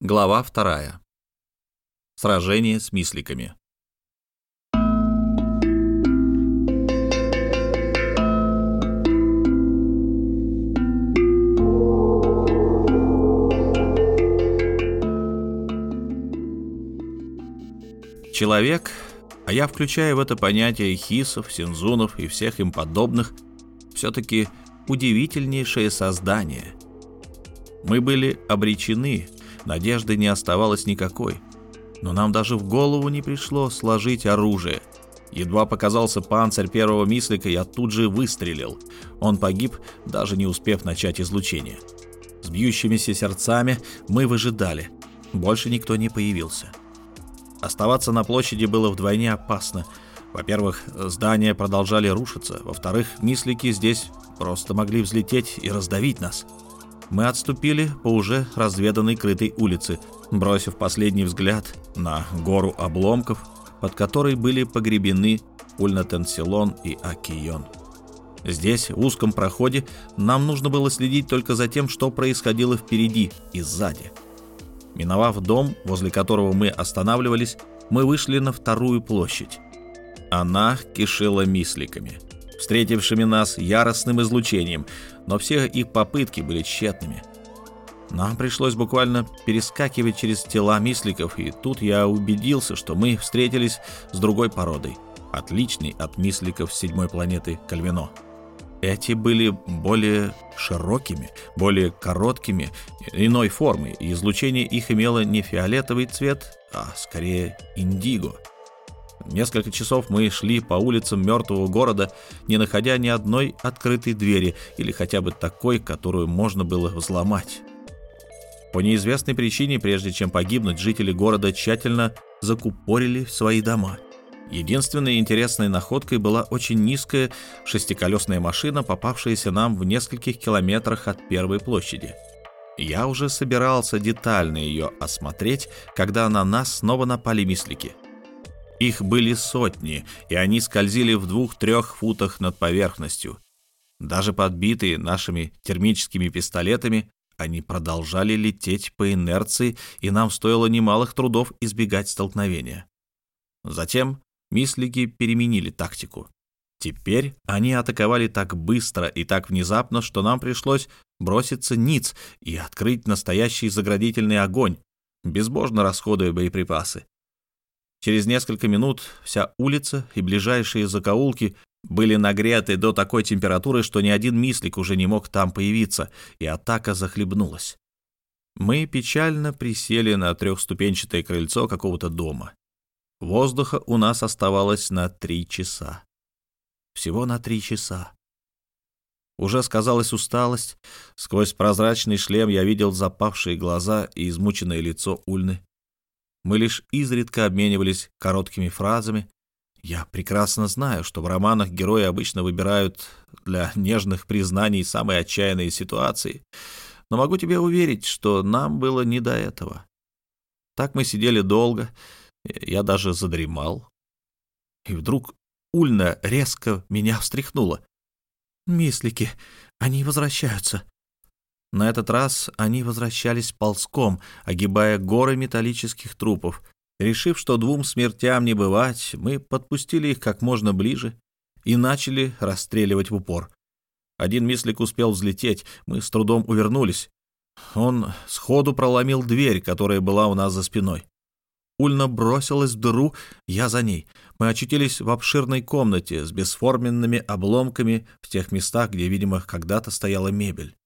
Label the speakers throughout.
Speaker 1: Глава вторая. Сражение с мисликами. Человек, а я включаю в это понятие хисов, синзунов и всех им подобных, все-таки удивительнейшее создание. Мы были обречены Надежды не оставалось никакой. Но нам даже в голову не пришло сложить оружие. Едва показался панцирь первого мислика, я тут же выстрелил. Он погиб, даже не успев начать излучение. С бьющимися сердцами мы выжидали. Больше никто не появился. Оставаться на площади было вдвойне опасно. Во-первых, здания продолжали рушиться. Во-вторых, мислики здесь просто могли взлететь и раздавить нас. — мы отступили по уже разведанной крытой улице, бросив последний взгляд на гору обломков, под которой были погребены Ульнатенсилон и Акион. Здесь, в узком проходе, нам нужно было следить только за тем, что происходило впереди и сзади. Миновав дом, возле которого мы останавливались, мы вышли на вторую площадь. Она кишела мисликами, встретившими нас яростным излучением — но все их попытки были тщетными. Нам пришлось буквально перескакивать через тела мисликов, и тут я убедился, что мы встретились с другой породой, отличной от мисликов седьмой планеты Кальвино. Эти были более широкими, более короткими, иной формы, и излучение их имело не фиолетовый цвет, а скорее индиго — Несколько часов мы шли по улицам мертвого города, не находя ни одной открытой двери или хотя бы такой, которую можно было взломать. По неизвестной причине, прежде чем погибнуть, жители города тщательно закупорили свои дома. Единственной интересной находкой была очень низкая шестиколесная машина, попавшаяся нам в нескольких километрах от первой площади. Я уже собирался детально ее осмотреть, когда на нас снова напали мислики — их были сотни, и они скользили в двух-трех футах над поверхностью. Даже подбитые нашими термическими пистолетами, они продолжали лететь по инерции, и нам стоило немалых трудов избегать столкновения. Затем мислики переменили тактику. Теперь они атаковали так быстро и так внезапно, что нам пришлось броситься ниц и открыть настоящий заградительный огонь, безбожно расходуя боеприпасы. Через несколько минут вся улица и ближайшие закоулки были нагреты до такой температуры, что ни один мислик уже не мог там появиться, и атака захлебнулась. Мы печально присели на трехступенчатое крыльцо какого-то дома. Воздуха у нас оставалось на три часа. Всего на три часа. Уже сказалась усталость. Сквозь прозрачный шлем я видел запавшие глаза и измученное лицо Ульны. Мы лишь изредка обменивались короткими фразами. Я прекрасно знаю, что в романах герои обычно выбирают для нежных признаний самые отчаянные ситуации, но могу тебе уверить, что нам было не до этого. Так мы сидели долго, я даже задремал. И вдруг Ульна резко меня встряхнула. «Мислики, они возвращаются», на этот раз они возвращались ползком, огибая горы металлических трупов. Решив, что двум смертям не бывать, мы подпустили их как можно ближе и начали расстреливать в упор. Один мислик успел взлететь, мы с трудом увернулись. Он сходу проломил дверь, которая была у нас за спиной. Ульна бросилась в дыру, я за ней. Мы очутились в обширной комнате с бесформенными обломками в тех местах, где, видимо, когда-то стояла мебель.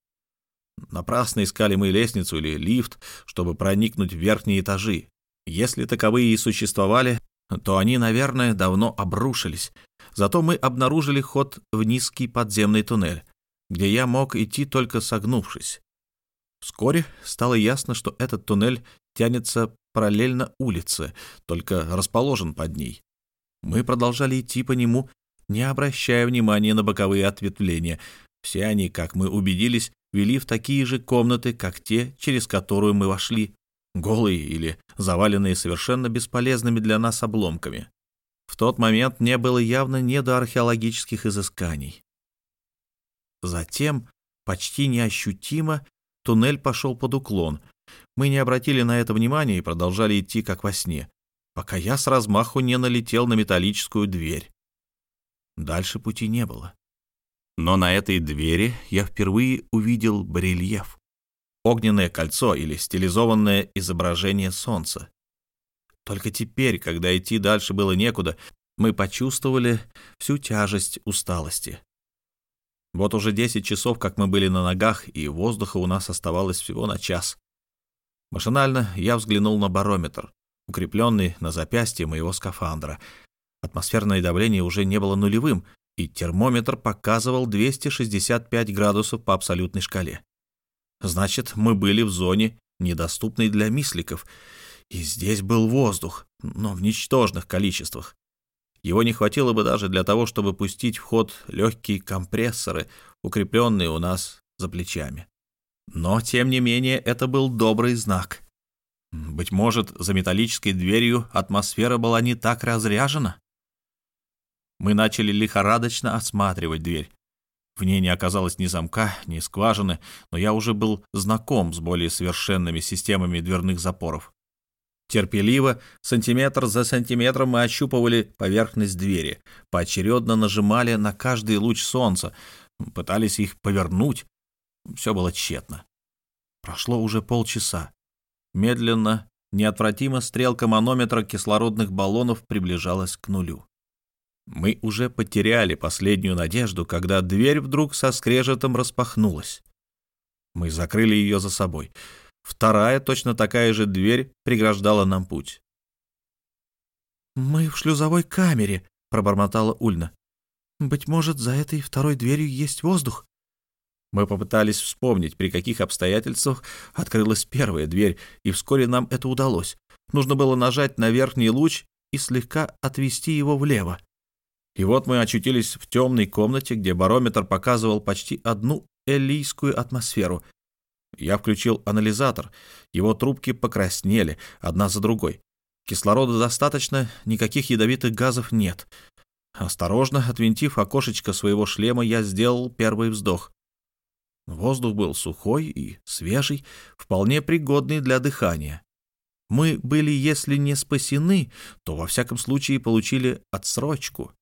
Speaker 1: Напрасно искали мы лестницу или лифт, чтобы проникнуть в верхние этажи. Если таковые и существовали, то они, наверное, давно обрушились. Зато мы обнаружили ход в низкий подземный туннель, где я мог идти только согнувшись. Вскоре стало ясно, что этот туннель тянется параллельно улице, только расположен под ней. Мы продолжали идти по нему, не обращая внимания на боковые ответвления. Все они, как мы убедились, вели в такие же комнаты, как те, через которую мы вошли, голые или заваленные совершенно бесполезными для нас обломками. В тот момент мне было явно не до археологических изысканий. Затем, почти неощутимо, туннель пошел под уклон. мы не обратили на это внимания и продолжали идти как во сне, пока я с размаху не налетел на металлическую дверь. Дальше пути не было. Но на этой двери я впервые увидел барельеф. Огненное кольцо или стилизованное изображение солнца. Только теперь, когда идти дальше было некуда, мы почувствовали всю тяжесть усталости. Вот уже 10 часов, как мы были на ногах, и воздуха у нас оставалось всего на час. Машинально я взглянул на барометр, укрепленный на запястье моего скафандра. Атмосферное давление уже не было нулевым, и термометр показывал 265 градусов по абсолютной шкале. Значит, мы были в зоне, недоступной для мисликов, и здесь был воздух, но в ничтожных количествах. Его не хватило бы даже для того, чтобы пустить в ход легкие компрессоры, укрепленные у нас за плечами. Но, тем не менее, это был добрый знак. Быть может, за металлической дверью атмосфера была не так разряжена? Мы начали лихорадочно осматривать дверь. В ней не оказалось ни замка, ни скважины, но я уже был знаком с более совершенными системами дверных запоров. Терпеливо, сантиметр за сантиметром мы ощупывали поверхность двери, поочередно нажимали на каждый луч солнца, пытались их повернуть. Все было тщетно. Прошло уже полчаса. Медленно, неотвратимо стрелка манометра кислородных баллонов приближалась к нулю. Мы уже потеряли последнюю надежду, когда дверь вдруг со скрежетом распахнулась. Мы закрыли ее за собой — Вторая, точно такая же дверь, преграждала нам путь. «Мы в шлюзовой камере», — пробормотала Ульна. «Быть может, за этой второй дверью есть воздух?» Мы попытались вспомнить, при каких обстоятельствах открылась первая дверь, и вскоре нам это удалось. Нужно было нажать на верхний луч и слегка отвести его влево. И вот мы очутились в темной комнате, где барометр показывал почти одну элийскую атмосферу, я включил анализатор. Его трубки покраснели, одна за другой. Кислорода достаточно, никаких ядовитых газов нет. Осторожно отвинтив окошечко своего шлема, я сделал первый вздох. Воздух был сухой и свежий, вполне пригодный для дыхания. Мы были, если не спасены, то во всяком случае получили отсрочку.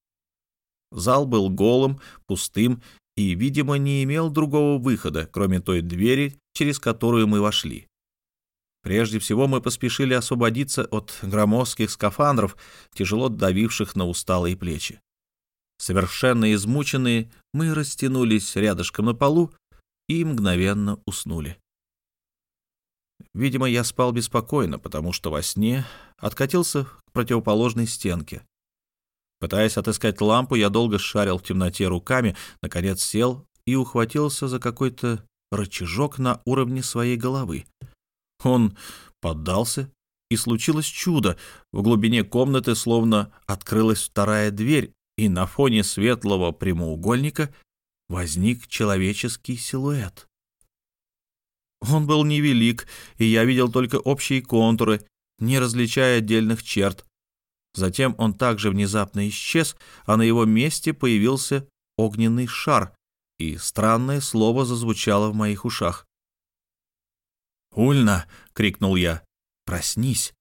Speaker 1: Зал был голым, пустым и, видимо, не имел другого выхода, кроме той двери, через которую мы вошли. Прежде всего мы поспешили освободиться от громоздких скафандров, тяжело давивших на усталые плечи. Совершенно измученные, мы растянулись рядышком на полу и мгновенно уснули. Видимо, я спал беспокойно, потому что во сне откатился к противоположной стенке. Пытаясь отыскать лампу, я долго шарил в темноте руками, наконец сел и ухватился за какой-то рычажок на уровне своей головы. Он поддался, и случилось чудо. В глубине комнаты словно открылась вторая дверь, и на фоне светлого прямоугольника возник человеческий силуэт. Он был невелик, и я видел только общие контуры, не различая отдельных черт. Затем он также внезапно исчез, а на его месте появился огненный шар, и странное слово зазвучало в моих ушах. «Ульна!» — крикнул я. «Проснись!»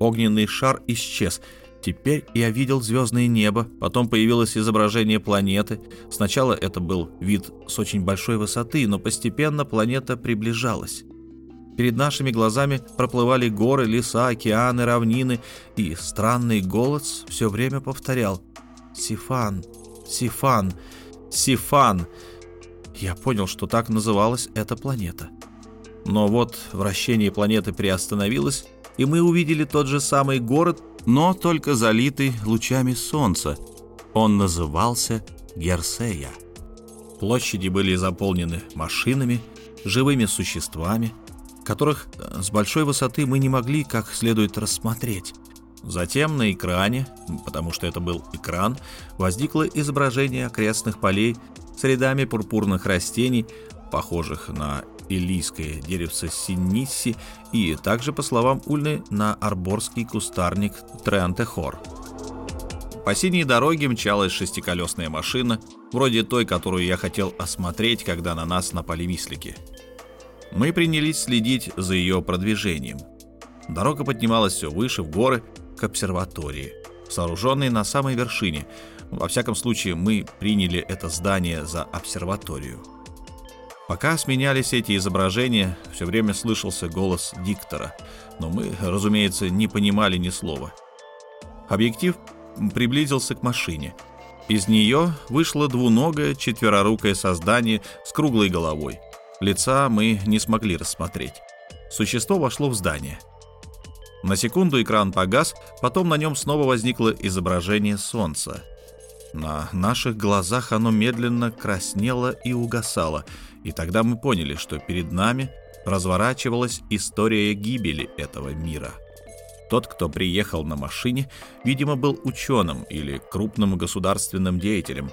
Speaker 1: Огненный шар исчез. Теперь я видел звездное небо, потом появилось изображение планеты. Сначала это был вид с очень большой высоты, но постепенно планета приближалась. Перед нашими глазами проплывали горы, леса, океаны, равнины, и странный голос все время повторял «Сифан, Сифан, Сифан». Я понял, что так называлась эта планета. Но вот вращение планеты приостановилось, и мы увидели тот же самый город, но только залитый лучами солнца. Он назывался Герсея. Площади были заполнены машинами, живыми существами, которых э, с большой высоты мы не могли как следует рассмотреть. Затем на экране, потому что это был экран, возникло изображение окрестных полей с рядами пурпурных растений, похожих на илийское деревце синисси и также, по словам Ульны, на арборский кустарник Треантехор. По синей дороге мчалась шестиколесная машина, вроде той, которую я хотел осмотреть, когда на нас напали мислики. Мы принялись следить за ее продвижением. Дорога поднималась все выше, в горы, к обсерватории, сооруженной на самой вершине. Во всяком случае, мы приняли это здание за обсерваторию. Пока сменялись эти изображения, все время слышался голос диктора, но мы, разумеется, не понимали ни слова. Объектив приблизился к машине. Из нее вышло двуногое четверорукое создание с круглой головой. Лица мы не смогли рассмотреть. Существо вошло в здание. На секунду экран погас, потом на нем снова возникло изображение солнца. На наших глазах оно медленно краснело и угасало — и тогда мы поняли, что перед нами разворачивалась история гибели этого мира. Тот, кто приехал на машине, видимо, был ученым или крупным государственным деятелем,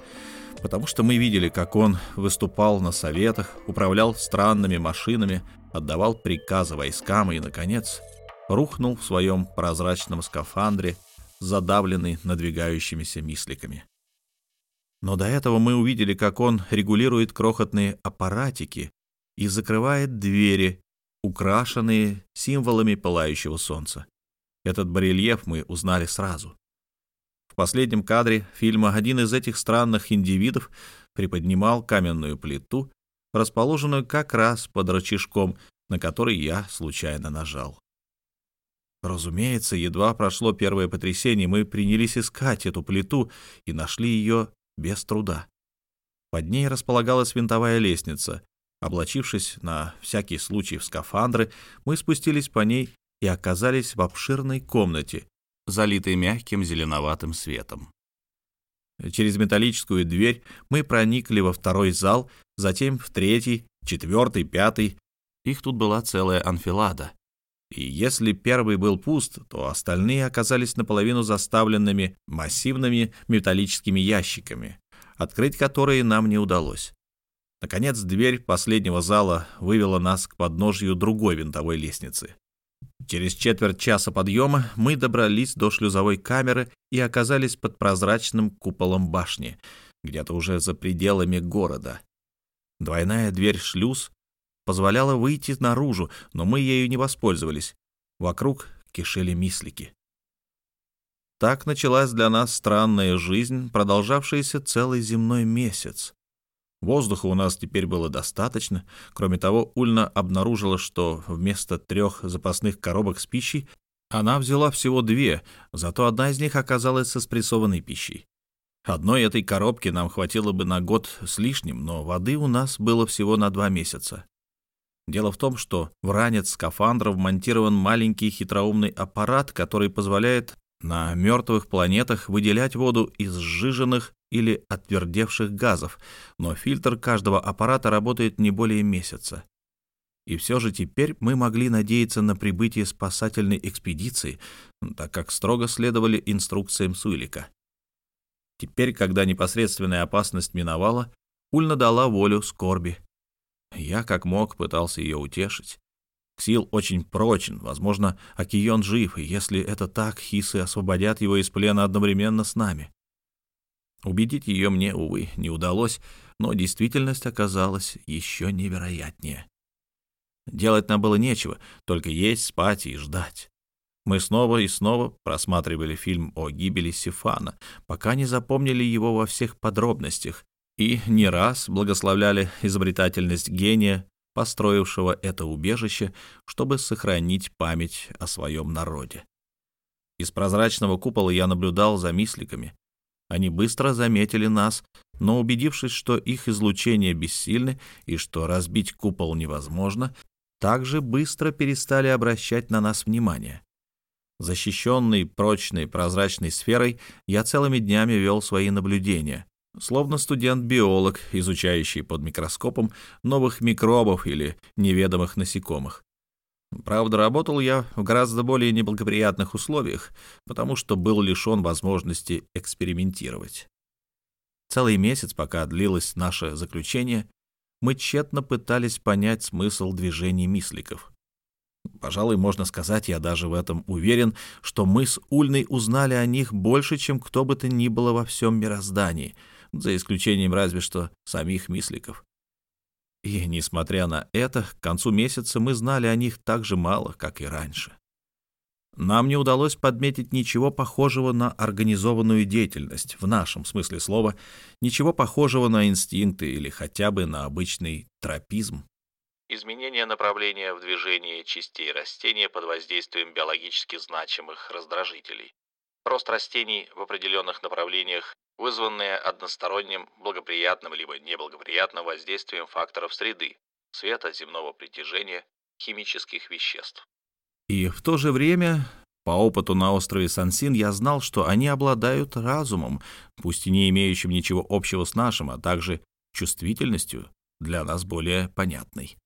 Speaker 1: потому что мы видели, как он выступал на советах, управлял странными машинами, отдавал приказы войскам и, наконец, рухнул в своем прозрачном скафандре, задавленный надвигающимися мисликами. Но до этого мы увидели, как он регулирует крохотные аппаратики и закрывает двери, украшенные символами пылающего солнца. Этот барельеф мы узнали сразу. Последнем кадре фильма один из этих странных индивидов приподнимал каменную плиту, расположенную как раз под рычажком, на который я случайно нажал. Разумеется, едва прошло первое потрясение, мы принялись искать эту плиту и нашли ее без труда. Под ней располагалась винтовая лестница. Облачившись на всякий случай в скафандры, мы спустились по ней и оказались в обширной комнате, залитой мягким зеленоватым светом. Через металлическую дверь мы проникли во второй зал, затем в третий, четвертый, пятый. Их тут была целая анфилада. И если первый был пуст, то остальные оказались наполовину заставленными массивными металлическими ящиками, открыть которые нам не удалось. Наконец, дверь последнего зала вывела нас к подножью другой винтовой лестницы. Через четверть часа подъема мы добрались до шлюзовой камеры и оказались под прозрачным куполом башни, где-то уже за пределами города. Двойная дверь-шлюз позволяла выйти наружу, но мы ею не воспользовались. Вокруг кишели мислики. Так началась для нас странная жизнь, продолжавшаяся целый земной месяц. Воздуха у нас теперь было достаточно. Кроме того, Ульна обнаружила, что вместо трех запасных коробок с пищей она взяла всего две, зато одна из них оказалась со спрессованной пищей. Одной этой коробки нам хватило бы на год с лишним, но воды у нас было всего на два месяца. Дело в том, что в ранец скафандра вмонтирован маленький хитроумный аппарат, который позволяет на мертвых планетах выделять воду из сжиженных или отвердевших газов, но фильтр каждого аппарата работает не более месяца. И все же теперь мы могли надеяться на прибытие спасательной экспедиции, так как строго следовали инструкциям Суилика. Теперь, когда непосредственная опасность миновала, Ульна дала волю скорби. Я как мог пытался ее утешить. Ксил очень прочен, возможно, Акион жив, и если это так, хисы освободят его из плена одновременно с нами. Убедить ее мне, увы, не удалось, но действительность оказалась еще невероятнее. Делать нам было нечего, только есть, спать и ждать. Мы снова и снова просматривали фильм о гибели Сифана, пока не запомнили его во всех подробностях и не раз благословляли изобретательность гения, построившего это убежище, чтобы сохранить память о своем народе. Из прозрачного купола я наблюдал за мисликами. Они быстро заметили нас, но убедившись, что их излучение бессильны и что разбить купол невозможно, также быстро перестали обращать на нас внимание. Защищенный прочной прозрачной сферой, я целыми днями вел свои наблюдения, словно студент-биолог, изучающий под микроскопом новых микробов или неведомых насекомых. Правда, работал я в гораздо более неблагоприятных условиях, потому что был лишен возможности экспериментировать. Целый месяц, пока длилось наше заключение, мы тщетно пытались понять смысл движений мисликов. Пожалуй, можно сказать, я даже в этом уверен, что мы с Ульной узнали о них больше, чем кто бы то ни было во всем мироздании — за исключением разве что самих мисликов. И, несмотря на это, к концу месяца мы знали о них так же мало, как и раньше. Нам не удалось подметить ничего похожего на организованную деятельность, в нашем смысле слова, ничего похожего на инстинкты или хотя бы на обычный тропизм.
Speaker 2: Изменение направления в движении частей растения под воздействием биологически значимых раздражителей. Рост растений в определенных направлениях, вызванные односторонним благоприятным либо неблагоприятным воздействием факторов среды, света, земного притяжения, химических веществ.
Speaker 1: И в то же время, по опыту на острове Сансин, я знал, что они обладают разумом, пусть и не имеющим ничего общего с нашим, а также чувствительностью, для нас более понятной.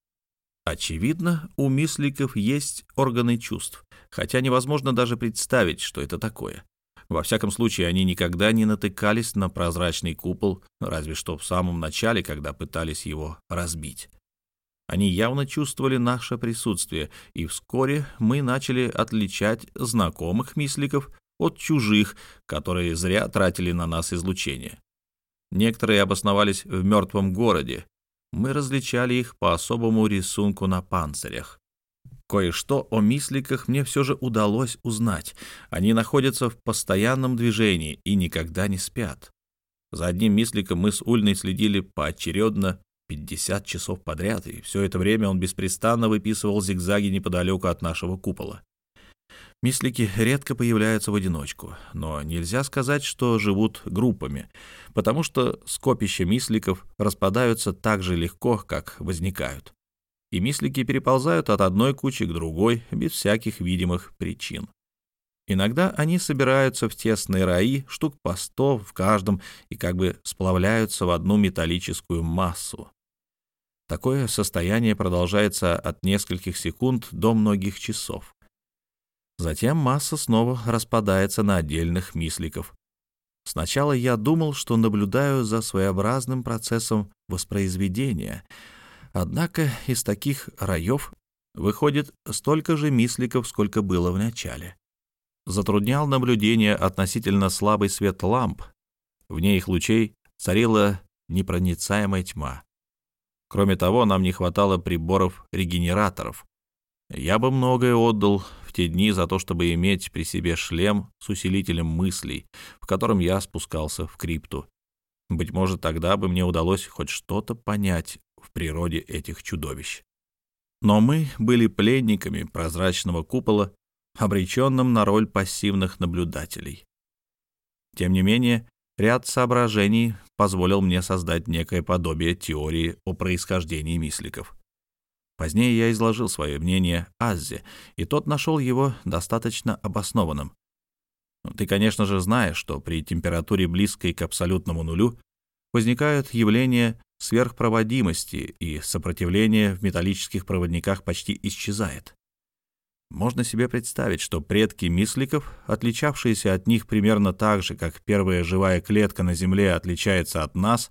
Speaker 1: Очевидно, у мисликов есть органы чувств, хотя невозможно даже представить, что это такое. Во всяком случае, они никогда не натыкались на прозрачный купол, разве что в самом начале, когда пытались его разбить. Они явно чувствовали наше присутствие, и вскоре мы начали отличать знакомых мисликов от чужих, которые зря тратили на нас излучение. Некоторые обосновались в мертвом городе. Мы различали их по особому рисунку на панцирях. Кое-что о мисликах мне все же удалось узнать. Они находятся в постоянном движении и никогда не спят. За одним мисликом мы с Ульной следили поочередно 50 часов подряд, и все это время он беспрестанно выписывал зигзаги неподалеку от нашего купола. Мислики редко появляются в одиночку, но нельзя сказать, что живут группами, потому что скопища мисликов распадаются так же легко, как возникают. И мислики переползают от одной кучи к другой без всяких видимых причин. Иногда они собираются в тесные раи, штук по сто в каждом, и как бы сплавляются в одну металлическую массу. Такое состояние продолжается от нескольких секунд до многих часов. Затем масса снова распадается на отдельных мисликов. Сначала я думал, что наблюдаю за своеобразным процессом воспроизведения, однако из таких раев выходит столько же мисликов, сколько было в начале. Затруднял наблюдение относительно слабый свет ламп. Вне их лучей царила непроницаемая тьма. Кроме того, нам не хватало приборов-регенераторов. Я бы многое отдал в те дни за то, чтобы иметь при себе шлем с усилителем мыслей, в котором я спускался в крипту. Быть может, тогда бы мне удалось хоть что-то понять в природе этих чудовищ. Но мы были пленниками прозрачного купола, обреченным на роль пассивных наблюдателей. Тем не менее, Ряд соображений позволил мне создать некое подобие теории о происхождении мисликов. Позднее я изложил свое мнение Аззе, и тот нашел его достаточно обоснованным. Ну, ты, конечно же, знаешь, что при температуре близкой к абсолютному нулю возникают явления сверхпроводимости, и сопротивление в металлических проводниках почти исчезает. Можно себе представить, что предки мисликов, отличавшиеся от них примерно так же, как первая живая клетка на Земле отличается от нас,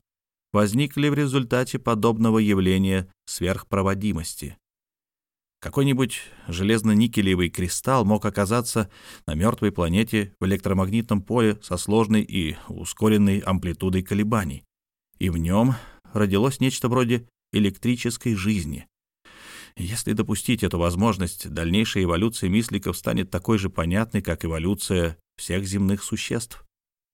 Speaker 1: возникли в результате подобного явления сверхпроводимости. Какой-нибудь железно-никелевый кристалл мог оказаться на мертвой планете в электромагнитном поле со сложной и ускоренной амплитудой колебаний, и в нем родилось нечто вроде электрической жизни. Если допустить эту возможность, дальнейшая эволюция мисликов станет такой же понятной, как эволюция всех земных существ.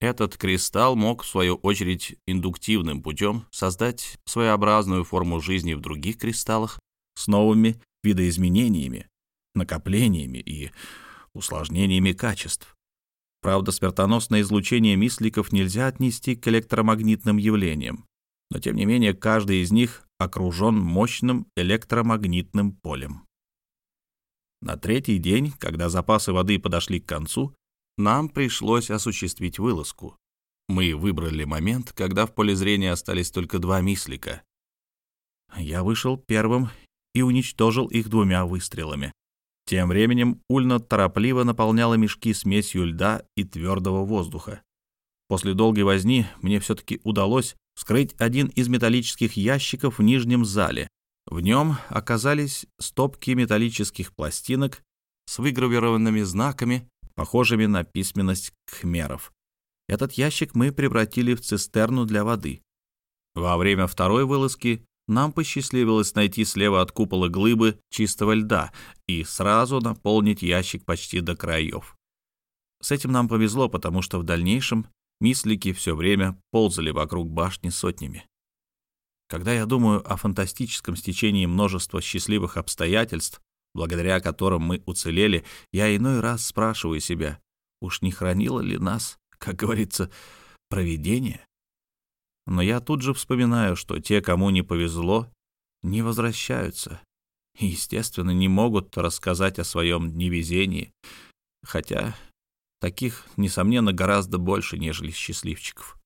Speaker 1: Этот кристалл мог, в свою очередь, индуктивным путем создать своеобразную форму жизни в других кристаллах с новыми видоизменениями, накоплениями и усложнениями качеств. Правда, смертоносное излучение мисликов нельзя отнести к электромагнитным явлениям, но тем не менее каждый из них окружен мощным электромагнитным полем. На третий день, когда запасы воды подошли к концу, нам пришлось осуществить вылазку. Мы выбрали момент, когда в поле зрения остались только два мислика. Я вышел первым и уничтожил их двумя выстрелами. Тем временем Ульна торопливо наполняла мешки смесью льда и твердого воздуха. После долгой возни мне все-таки удалось вскрыть один из металлических ящиков в нижнем зале. В нем оказались стопки металлических пластинок с выгравированными знаками, похожими на письменность кхмеров. Этот ящик мы превратили в цистерну для воды. Во время второй вылазки нам посчастливилось найти слева от купола глыбы чистого льда и сразу наполнить ящик почти до краев. С этим нам повезло, потому что в дальнейшем мислики все время ползали вокруг башни сотнями. Когда я думаю о фантастическом стечении множества счастливых обстоятельств, благодаря которым мы уцелели, я иной раз спрашиваю себя, уж не хранило ли нас, как говорится, провидение? Но я тут же вспоминаю, что те, кому не повезло, не возвращаются и, естественно, не могут рассказать о своем невезении, хотя таких, несомненно, гораздо больше, нежели счастливчиков.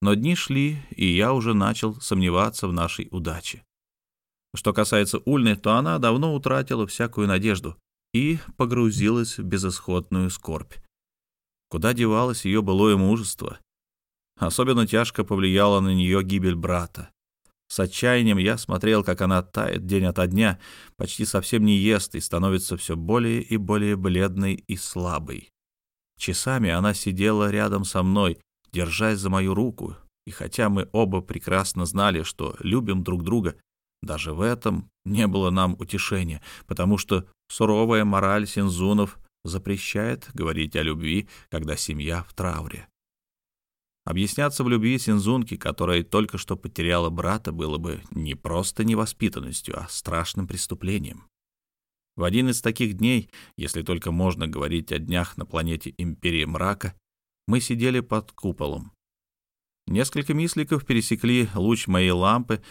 Speaker 1: Но дни шли, и я уже начал сомневаться в нашей удаче. Что касается Ульны, то она давно утратила всякую надежду и погрузилась в безысходную скорбь. Куда девалось ее былое мужество? Особенно тяжко повлияла на нее гибель брата. С отчаянием я смотрел, как она тает день ото дня, почти совсем не ест и становится все более и более бледной и слабой. Часами она сидела рядом со мной, держась за мою руку, и хотя мы оба прекрасно знали, что любим друг друга, даже в этом не было нам утешения, потому что суровая мораль синзунов запрещает говорить о любви, когда семья в трауре. Объясняться в любви Синзунки, которая только что потеряла брата, было бы не просто невоспитанностью, а страшным преступлением. В один из таких дней, если только можно говорить о днях на планете Империи Мрака, мы сидели под куполом. Несколько мисликов пересекли луч моей лампы,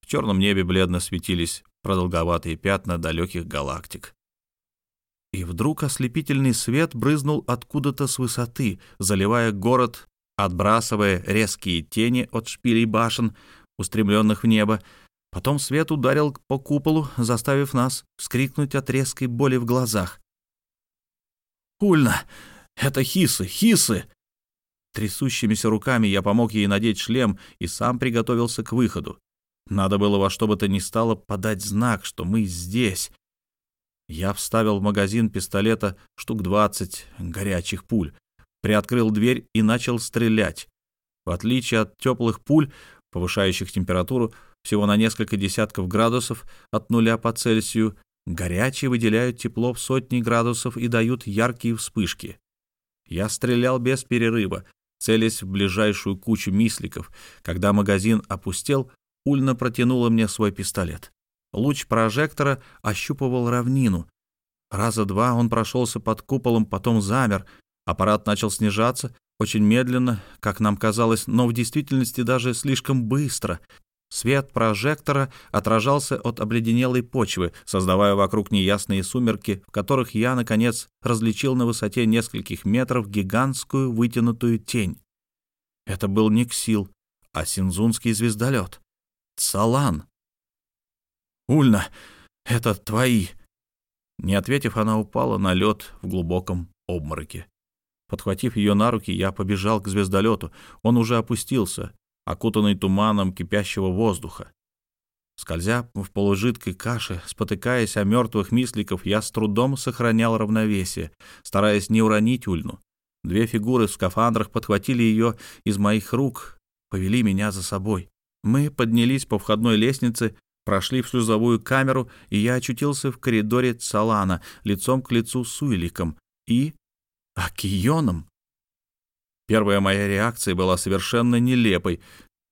Speaker 1: в черном небе бледно светились продолговатые пятна далеких галактик. И вдруг ослепительный свет брызнул откуда-то с высоты, заливая город отбрасывая резкие тени от шпилей башен, устремленных в небо. Потом свет ударил по куполу, заставив нас вскрикнуть от резкой боли в глазах. «Ульна! Это хисы! Хисы!» Трясущимися руками я помог ей надеть шлем и сам приготовился к выходу. Надо было во что бы то ни стало подать знак, что мы здесь. Я вставил в магазин пистолета штук двадцать горячих пуль, приоткрыл дверь и начал стрелять. В отличие от теплых пуль, повышающих температуру всего на несколько десятков градусов от нуля по Цельсию, горячие выделяют тепло в сотни градусов и дают яркие вспышки. Я стрелял без перерыва, целясь в ближайшую кучу мисликов. Когда магазин опустел, Ульна протянула мне свой пистолет. Луч прожектора ощупывал равнину. Раза два он прошелся под куполом, потом замер, Аппарат начал снижаться, очень медленно, как нам казалось, но в действительности даже слишком быстро. Свет прожектора отражался от обледенелой почвы, создавая вокруг неясные сумерки, в которых я, наконец, различил на высоте нескольких метров гигантскую вытянутую тень. Это был не Ксил, а синзунский звездолет. Цалан. «Ульна, это твои!» Не ответив, она упала на лед в глубоком обмороке. Подхватив ее на руки, я побежал к звездолету. Он уже опустился, окутанный туманом кипящего воздуха. Скользя в полужидкой каше, спотыкаясь о мертвых мисликов, я с трудом сохранял равновесие, стараясь не уронить Ульну. Две фигуры в скафандрах подхватили ее из моих рук, повели меня за собой. Мы поднялись по входной лестнице, прошли в шлюзовую камеру, и я очутился в коридоре Цалана, лицом к лицу с Уиликом и Акионом? Первая моя реакция была совершенно нелепой.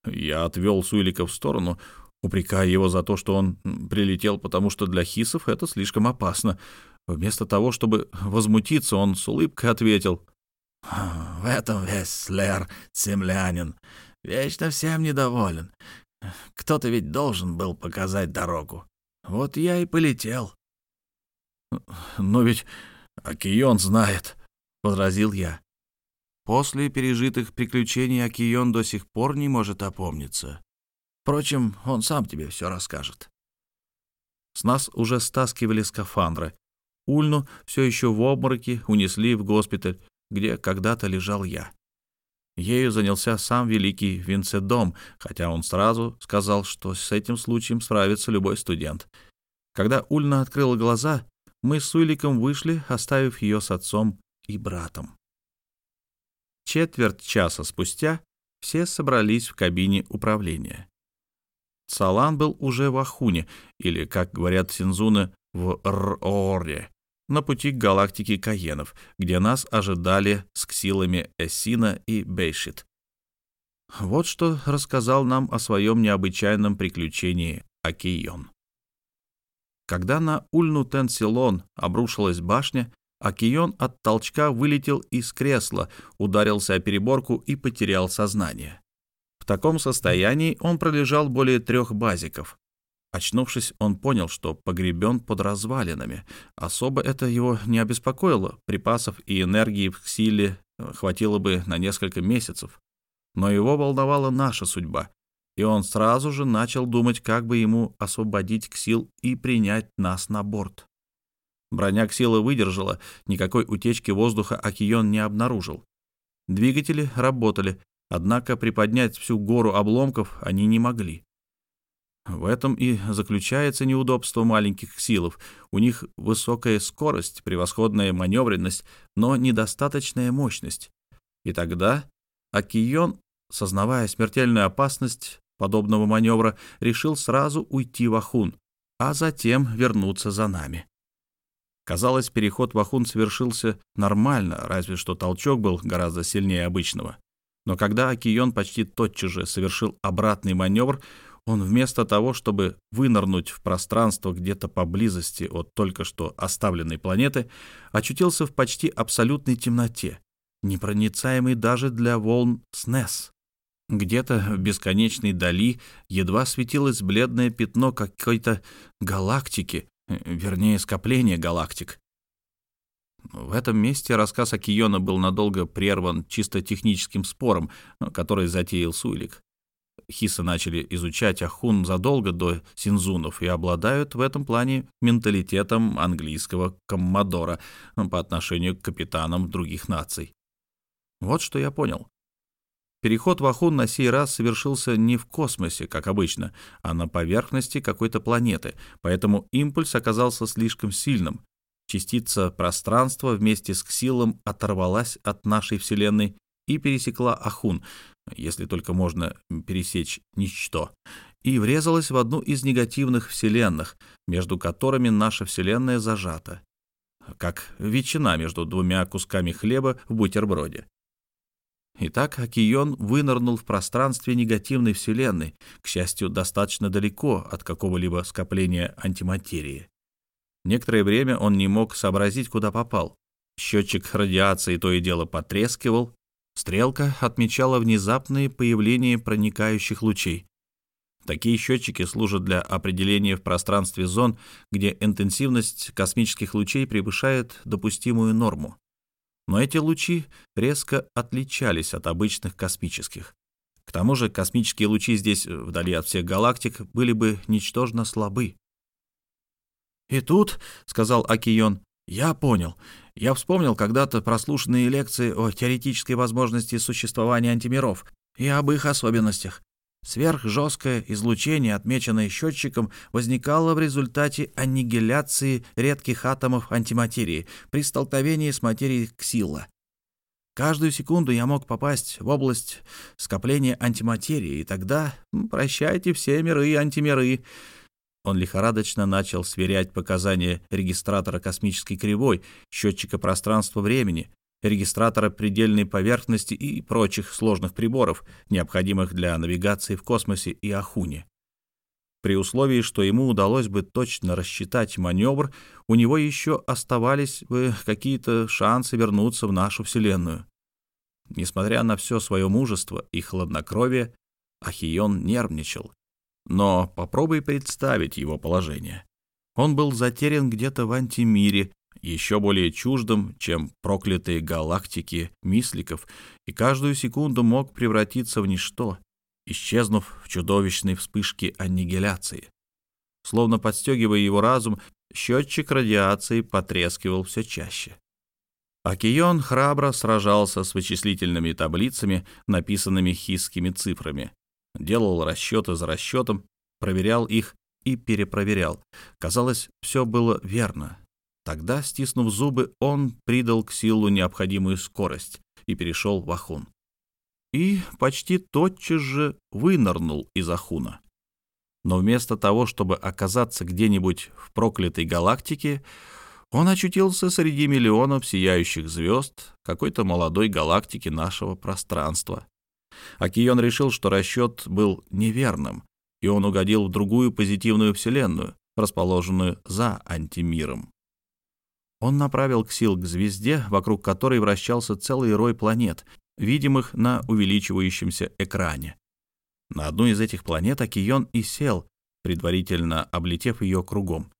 Speaker 1: Я отвел Суэлика в сторону, упрекая его за то, что он прилетел, потому что для хисов это слишком опасно. Вместо того, чтобы возмутиться, он с улыбкой ответил. «В этом весь Слер, землянин. Вечно всем недоволен. Кто-то ведь должен был показать дорогу. Вот я и полетел». «Но ведь Акион знает», возразил я. После пережитых приключений Акион до сих пор не может опомниться. Впрочем, он сам тебе все расскажет. С нас уже стаскивали скафандры. Ульну все еще в обмороке унесли в госпиталь, где когда-то лежал я. Ею занялся сам великий Винцедом, хотя он сразу сказал, что с этим случаем справится любой студент. Когда Ульна открыла глаза, мы с Уиликом вышли, оставив ее с отцом и братом. Четверть часа спустя все собрались в кабине управления. Салан был уже в Ахуне, или, как говорят синзуны, в Р-Оре, на пути к галактике Каенов, где нас ожидали с ксилами Эссина и Бейшит. Вот что рассказал нам о своем необычайном приключении Акион. Когда на Ульну-Тенсилон обрушилась башня, Акион от толчка вылетел из кресла, ударился о переборку и потерял сознание. В таком состоянии он пролежал более трех базиков. Очнувшись, он понял, что погребен под развалинами. Особо это его не обеспокоило. Припасов и энергии в силе хватило бы на несколько месяцев. Но его волновала наша судьба, и он сразу же начал думать, как бы ему освободить Ксил и принять нас на борт. Броня Ксила выдержала, никакой утечки воздуха Акион не обнаружил. Двигатели работали, однако приподнять всю гору обломков они не могли. В этом и заключается неудобство маленьких силов. У них высокая скорость, превосходная маневренность, но недостаточная мощность. И тогда Акион, сознавая смертельную опасность подобного маневра, решил сразу уйти в Ахун, а затем вернуться за нами. Казалось, переход в Ахун совершился нормально, разве что толчок был гораздо сильнее обычного. Но когда Акион почти тотчас же совершил обратный маневр, он вместо того, чтобы вынырнуть в пространство где-то поблизости от только что оставленной планеты, очутился в почти абсолютной темноте, непроницаемой даже для волн СНЕС. Где-то в бесконечной дали едва светилось бледное пятно какой-то галактики, вернее, скопления галактик. В этом месте рассказ Акиона был надолго прерван чисто техническим спором, который затеял Суйлик. Хиса начали изучать Ахун задолго до синзунов и обладают в этом плане менталитетом английского коммодора по отношению к капитанам других наций. Вот что я понял. Переход в Ахун на сей раз совершился не в космосе, как обычно, а на поверхности какой-то планеты, поэтому импульс оказался слишком сильным. Частица пространства вместе с Ксилом оторвалась от нашей Вселенной и пересекла Ахун, если только можно пересечь ничто, и врезалась в одну из негативных вселенных, между которыми наша вселенная зажата, как ветчина между двумя кусками хлеба в бутерброде. Итак, Акион вынырнул в пространстве негативной вселенной, к счастью, достаточно далеко от какого-либо скопления антиматерии. Некоторое время он не мог сообразить, куда попал. Счетчик радиации то и дело потрескивал, Стрелка отмечала внезапное появление проникающих лучей. Такие счетчики служат для определения в пространстве зон, где интенсивность космических лучей превышает допустимую норму. Но эти лучи резко отличались от обычных космических. К тому же космические лучи здесь, вдали от всех галактик, были бы ничтожно слабы. «И тут, — сказал Акион, — я понял, я вспомнил когда-то прослушанные лекции о теоретической возможности существования антимиров и об их особенностях. Сверхжесткое излучение, отмеченное счетчиком, возникало в результате аннигиляции редких атомов антиматерии при столкновении с материей Ксилла. Каждую секунду я мог попасть в область скопления антиматерии, и тогда прощайте все миры и антимиры. Он лихорадочно начал сверять показания регистратора космической кривой, счетчика пространства-времени, регистратора предельной поверхности и прочих сложных приборов, необходимых для навигации в космосе и Ахуне. При условии, что ему удалось бы точно рассчитать маневр, у него еще оставались бы какие-то шансы вернуться в нашу Вселенную. Несмотря на все свое мужество и хладнокровие, Ахион нервничал но попробуй представить его положение. Он был затерян где-то в антимире, еще более чуждым, чем проклятые галактики мисликов, и каждую секунду мог превратиться в ничто, исчезнув в чудовищной вспышке аннигиляции. Словно подстегивая его разум, счетчик радиации потрескивал все чаще. Акион храбро сражался с вычислительными таблицами, написанными хисскими цифрами, делал расчеты за расчетом, проверял их и перепроверял. Казалось, все было верно. Тогда, стиснув зубы, он придал к силу необходимую скорость и перешел в Ахун. И почти тотчас же вынырнул из Ахуна. Но вместо того, чтобы оказаться где-нибудь в проклятой галактике, он очутился среди миллионов сияющих звезд какой-то молодой галактики нашего пространства. Акион решил, что расчет был неверным, и он угодил в другую позитивную вселенную, расположенную за антимиром. Он направил Ксил к звезде, вокруг которой вращался целый рой планет, видимых на увеличивающемся экране. На одну из этих планет Акион и сел, предварительно облетев ее кругом.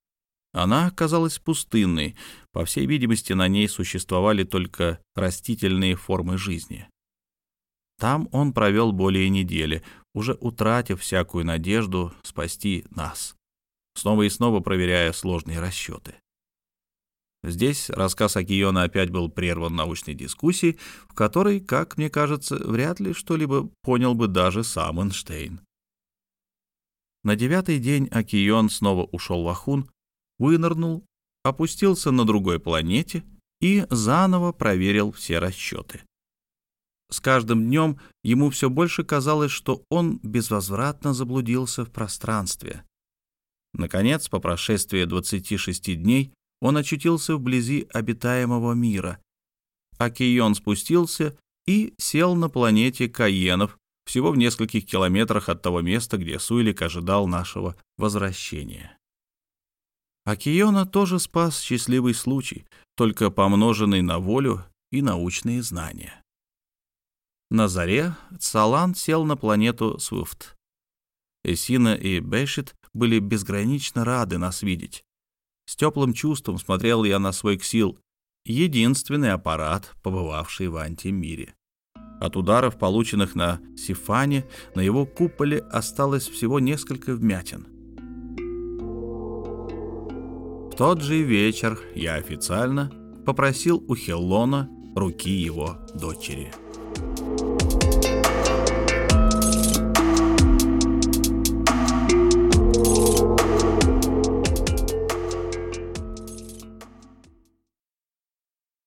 Speaker 1: Она казалась пустынной, по всей видимости, на ней существовали только растительные формы жизни. Там он провел более недели, уже утратив всякую надежду спасти нас, снова и снова проверяя сложные расчеты. Здесь рассказ Акиона опять был прерван научной дискуссией, в которой, как мне кажется, вряд ли что-либо понял бы даже сам Эйнштейн. На девятый день Акион снова ушел в Ахун, вынырнул, опустился на другой планете и заново проверил все расчеты. С каждым днем ему все больше казалось, что он безвозвратно заблудился в пространстве. Наконец, по прошествии 26 дней, он очутился вблизи обитаемого мира. Акион спустился и сел на планете Каенов, всего в нескольких километрах от того места, где Суэлик ожидал нашего возвращения. Акиона тоже спас счастливый случай, только помноженный на волю и научные знания. На заре Цалан сел на планету Свифт. Эсина и Бешит были безгранично рады нас видеть. С теплым чувством смотрел я на свой ксил, единственный аппарат, побывавший в антимире. От ударов, полученных на Сифане, на его куполе осталось всего несколько вмятин. В тот же вечер я официально попросил у Хеллона руки его дочери. Thank you